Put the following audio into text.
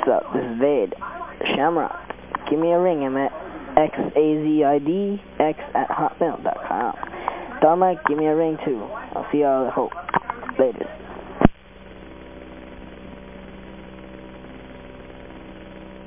What's up? This is Vade. Shamrock. Give me a ring. I'm at xazidx at hotmail.com. Dharma, give me a ring too. I'll see y'all at Hope. Later.